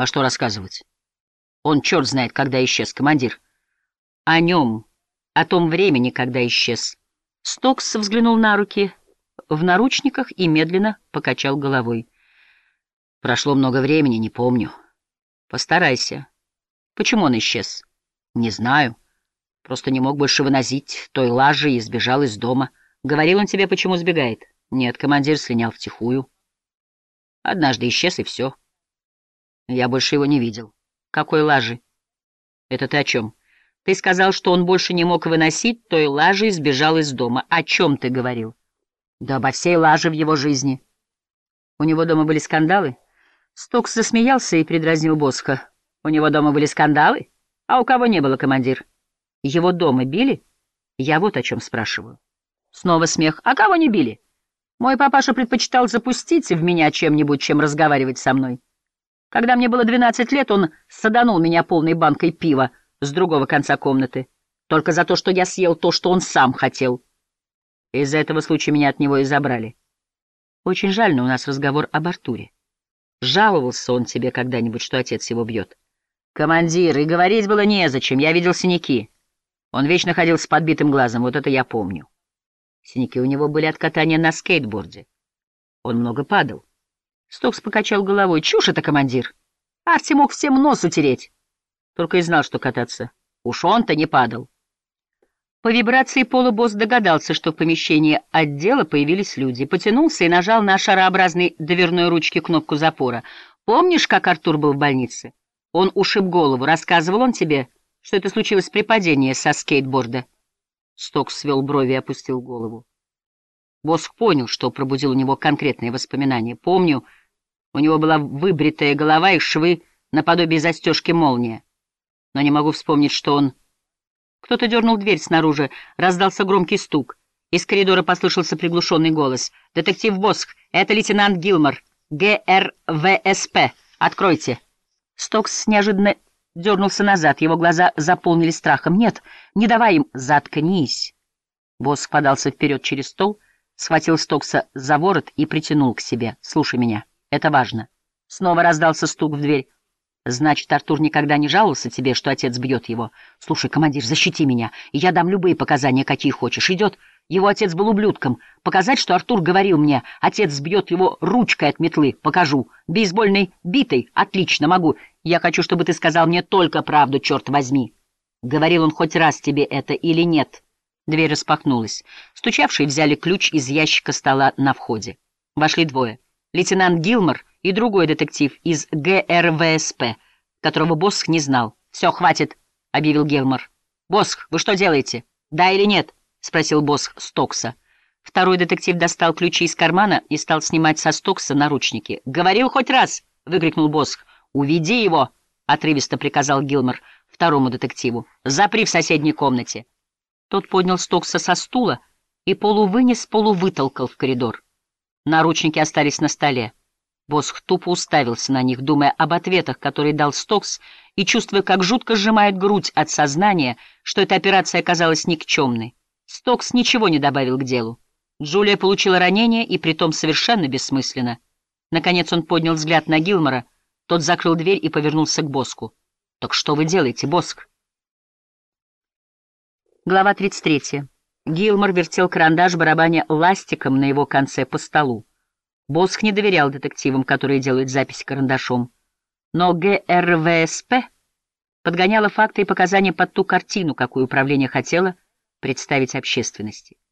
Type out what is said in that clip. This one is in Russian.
А что рассказывать? Он черт знает, когда исчез, командир. О нем, о том времени, когда исчез. Стокс взглянул на руки в наручниках и медленно покачал головой. Прошло много времени, не помню. Постарайся. Почему он исчез? Не знаю. Просто не мог больше выносить той лажи и сбежал из дома. Говорил он тебе, почему сбегает? Нет, командир слинял втихую. Однажды исчез, и все. Я больше его не видел. Какой лажи? Это ты о чем? Ты сказал, что он больше не мог выносить той лажи и сбежал из дома. О чем ты говорил? Да обо всей лаже в его жизни. У него дома были скандалы? Стокс засмеялся и предразнил Босха. У него дома были скандалы? А у кого не было, командир? Его дома били? Я вот о чем спрашиваю. Снова смех. А кого не били? Мой папаша предпочитал запустить в меня чем-нибудь, чем разговаривать со мной. Когда мне было двенадцать лет, он саданул меня полной банкой пива с другого конца комнаты, только за то, что я съел то, что он сам хотел. Из-за этого случая меня от него и забрали. Очень жаль, но у нас разговор об Артуре. Жаловался он тебе когда-нибудь, что отец его бьет? Командир, и говорить было незачем, я видел синяки. Он вечно ходил с подбитым глазом, вот это я помню. Синяки у него были от катания на скейтборде. Он много падал. Стокс покачал головой. Чушь это, командир. Арти мог всем нос утереть. Только и знал, что кататься. Уж он-то не падал. По вибрации пола босс догадался, что в помещении отдела появились люди. Потянулся и нажал на шарообразной дверной ручке кнопку запора. «Помнишь, как Артур был в больнице? Он ушиб голову. Рассказывал он тебе, что это случилось при падении со скейтборда?» Стокс свел брови и опустил голову. Босс понял, что пробудил у него конкретные воспоминания. «Помню, у него была выбритая голова и швы наподобие застежки молния. Но не могу вспомнить, что он... Кто-то дернул дверь снаружи, раздался громкий стук. Из коридора послышался приглушенный голос. «Детектив Босх, это лейтенант Гилмор, ГРВСП. Откройте!» Стокс неожиданно дернулся назад, его глаза заполнились страхом. «Нет, не давай им...» «Заткнись!» Босс подался вперед через стол, схватил Стокса за ворот и притянул к себе. «Слушай меня, это важно». Снова раздался стук в дверь. Значит, Артур никогда не жаловался тебе, что отец бьет его? Слушай, командир, защити меня, и я дам любые показания, какие хочешь. Идет. Его отец был ублюдком. Показать, что Артур говорил мне, отец сбьет его ручкой от метлы. Покажу. Бейсбольной битой. Отлично, могу. Я хочу, чтобы ты сказал мне только правду, черт возьми. Говорил он хоть раз тебе это или нет? Дверь распахнулась. Стучавшие взяли ключ из ящика стола на входе. Вошли двое. Лейтенант Гилмор — и другой детектив из ГРВСП, которого Босх не знал. «Все, хватит», — объявил Гелмор. «Босх, вы что делаете? Да или нет?» — спросил Босх Стокса. Второй детектив достал ключи из кармана и стал снимать со Стокса наручники. «Говорил хоть раз!» — выкрикнул Босх. «Уведи его!» — отрывисто приказал Гилмор второму детективу. «Запри в соседней комнате!» Тот поднял Стокса со стула и полувынес, полувытолкал в коридор. Наручники остались на столе. Босх тупо уставился на них, думая об ответах, которые дал Стокс, и чувствуя, как жутко сжимает грудь от сознания, что эта операция оказалась никчемной. Стокс ничего не добавил к делу. Джулия получила ранение, и притом совершенно бессмысленно. Наконец он поднял взгляд на Гилмора, тот закрыл дверь и повернулся к Боску. «Так что вы делаете, Боск?» Глава 33. Гилмор вертел карандаш барабаня ластиком на его конце по столу. Босх не доверял детективам, которые делают записи карандашом. Но ГРВСП подгоняла факты и показания под ту картину, какую управление хотело представить общественности.